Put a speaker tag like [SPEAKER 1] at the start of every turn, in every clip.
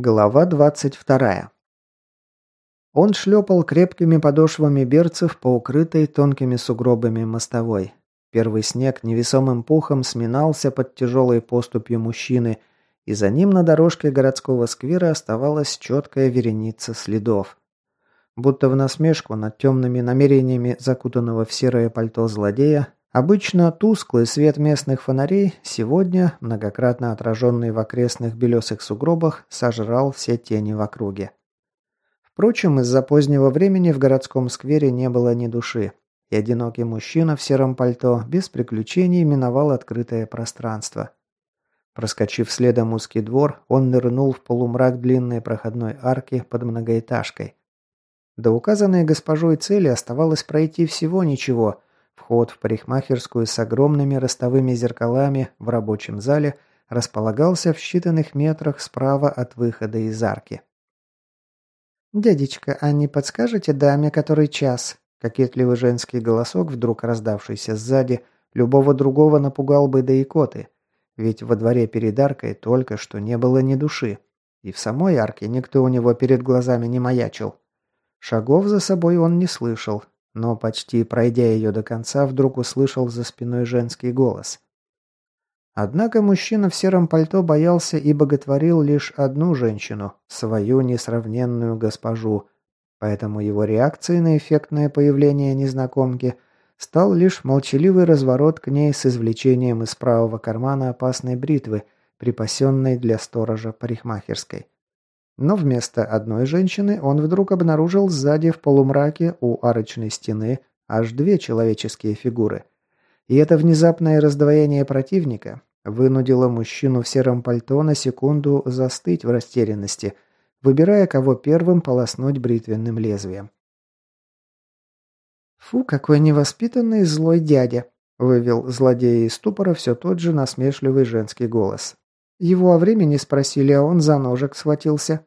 [SPEAKER 1] Глава 22. Он шлепал крепкими подошвами берцев по укрытой тонкими сугробами мостовой. Первый снег невесомым пухом сминался под тяжелой поступью мужчины, и за ним на дорожке городского сквера оставалась четкая вереница следов. Будто в насмешку над темными намерениями закутанного в серое пальто злодея, Обычно тусклый свет местных фонарей сегодня, многократно отраженный в окрестных белесых сугробах, сожрал все тени в округе. Впрочем, из-за позднего времени в городском сквере не было ни души, и одинокий мужчина в сером пальто без приключений миновал открытое пространство. Проскочив следом узкий двор, он нырнул в полумрак длинной проходной арки под многоэтажкой. До указанной госпожой цели оставалось пройти всего ничего – Вход в парикмахерскую с огромными ростовыми зеркалами в рабочем зале располагался в считанных метрах справа от выхода из арки.
[SPEAKER 2] «Дядечка, а не подскажете даме, который час?» Кокетливый женский голосок, вдруг раздавшийся сзади, любого другого напугал бы до икоты. Ведь во дворе перед аркой только что не было ни души. И в самой арке никто у него перед глазами не маячил. Шагов за собой он не слышал, но почти пройдя ее до конца, вдруг услышал за спиной женский голос. Однако мужчина в сером пальто боялся и боготворил лишь одну женщину, свою несравненную госпожу, поэтому его реакцией на эффектное появление незнакомки стал лишь молчаливый разворот к ней с извлечением из правого кармана опасной бритвы, припасенной для сторожа парикмахерской. Но вместо одной женщины он вдруг обнаружил сзади в полумраке у арочной стены аж две человеческие фигуры. И это внезапное раздвоение противника вынудило мужчину в сером пальто на секунду застыть в растерянности, выбирая, кого первым полоснуть бритвенным лезвием. «Фу, какой невоспитанный злой дядя!» – вывел злодея из ступора все тот же насмешливый женский голос. Его о времени спросили, а он за ножик схватился.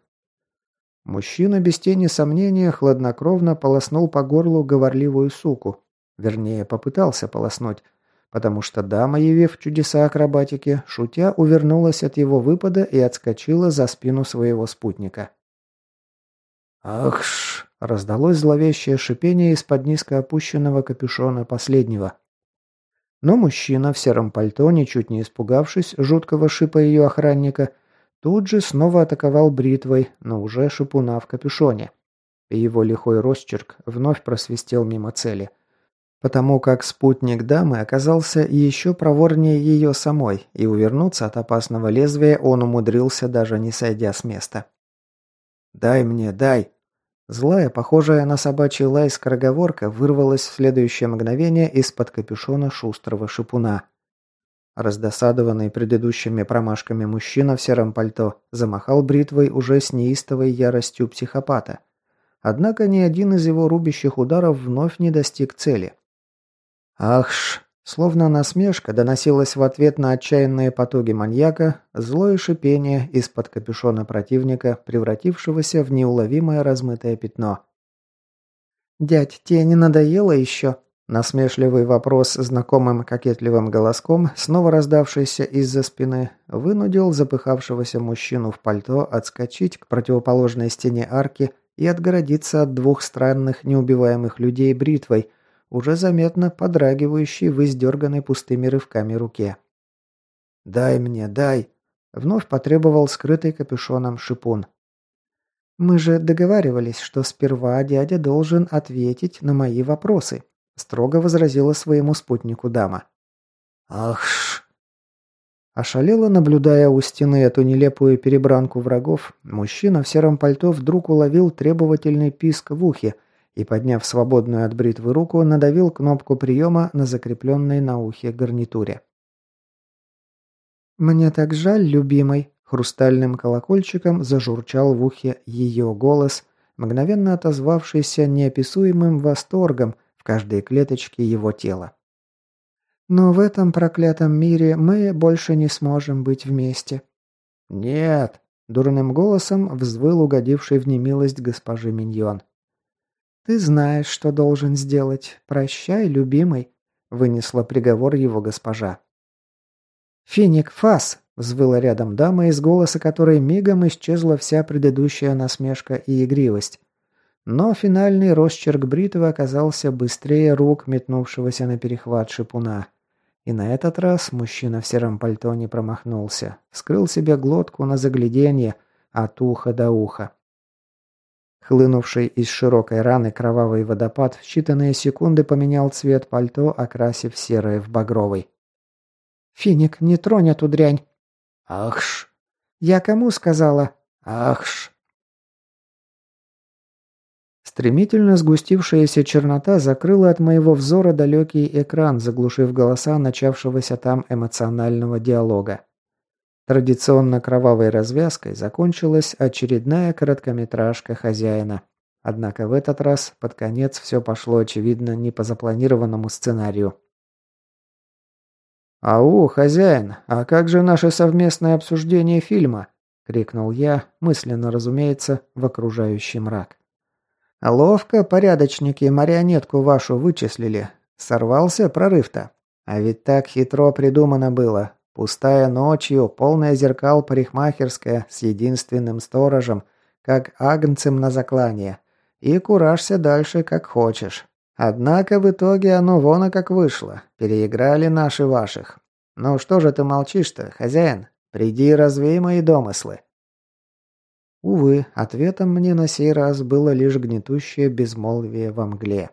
[SPEAKER 1] Мужчина без тени сомнения хладнокровно полоснул по горлу говорливую суку. Вернее, попытался полоснуть, потому что дама, явив чудеса акробатики, шутя увернулась от его выпада и отскочила за спину своего спутника. «Ахш!» – раздалось зловещее шипение из-под низко опущенного капюшона последнего. Но мужчина в сером пальто, ничуть не испугавшись жуткого шипа ее охранника, тут же снова атаковал бритвой, но уже шипуна в капюшоне. Его лихой росчерк вновь просвистел мимо цели. Потому как спутник дамы оказался еще проворнее ее самой, и увернуться от опасного лезвия он умудрился, даже не сойдя с места. «Дай мне, дай!» Злая, похожая на собачий лай скороговорка, вырвалась в следующее мгновение из-под капюшона шустрого шипуна. Раздосадованный предыдущими промашками мужчина в сером пальто замахал бритвой уже с неистовой яростью психопата. Однако ни один из его рубящих ударов вновь не достиг цели. «Ахш!» Словно насмешка доносилась в ответ на отчаянные потуги маньяка, злое шипение из-под капюшона противника, превратившегося в неуловимое размытое пятно.
[SPEAKER 2] «Дядь, тебе не надоело еще?»
[SPEAKER 1] Насмешливый вопрос знакомым кокетливым голоском, снова раздавшийся из-за спины, вынудил запыхавшегося мужчину в пальто отскочить к противоположной стене арки и отгородиться от двух странных неубиваемых людей бритвой – уже заметно подрагивающей в издерганной пустыми рывками руке. «Дай мне, дай!» — вновь потребовал скрытый капюшоном шипун.
[SPEAKER 2] «Мы же договаривались, что сперва дядя должен ответить на мои вопросы», — строго возразила своему спутнику дама.
[SPEAKER 1] «Ах ж!» Ошалело, наблюдая у стены эту нелепую перебранку врагов, мужчина в сером пальто вдруг уловил требовательный писк в ухе — и, подняв свободную от бритвы руку, надавил кнопку приема на закрепленной на ухе гарнитуре.
[SPEAKER 2] «Мне так жаль, любимый!» Хрустальным колокольчиком зажурчал в ухе ее голос, мгновенно отозвавшийся неописуемым восторгом в каждой клеточке его тела. «Но в этом проклятом мире мы больше не сможем быть вместе».
[SPEAKER 1] «Нет!» – дурным голосом взвыл угодивший в немилость госпожи Миньон.
[SPEAKER 2] «Ты знаешь, что должен сделать. Прощай, любимый», — вынесла приговор его госпожа. «Финик, фас!»
[SPEAKER 1] Взвыла рядом дама, из голоса которой мигом исчезла вся предыдущая насмешка и игривость. Но финальный росчерк бритвы оказался быстрее рук метнувшегося на перехват шипуна. И на этот раз мужчина в сером пальто не промахнулся. Вскрыл себе глотку на загляденье от уха до уха. Хлынувший из широкой раны кровавый водопад в считанные секунды поменял цвет пальто, окрасив серое в багровый. «Финик, не тронь эту дрянь!» «Ахш!» «Я кому сказала?» «Ахш!» Стремительно сгустившаяся чернота закрыла от моего взора далекий экран, заглушив голоса начавшегося там эмоционального диалога. Традиционно кровавой развязкой закончилась очередная короткометражка хозяина. Однако в этот раз под конец все пошло, очевидно, не по запланированному сценарию. «Ау, хозяин, а как же наше совместное обсуждение фильма?» — крикнул я, мысленно, разумеется, в окружающий мрак. Ловко порядочники марионетку вашу вычислили. Сорвался прорыв-то. А ведь так хитро придумано было. Пустая ночью, полная зеркал парикмахерская с единственным сторожем, как агнцем на заклание. И куражься дальше, как хочешь. Однако в итоге оно вон и как вышло. Переиграли наши ваших. Ну что же ты молчишь-то, хозяин? Приди и развей мои домыслы. Увы, ответом мне на сей раз было лишь гнетущее безмолвие во мгле.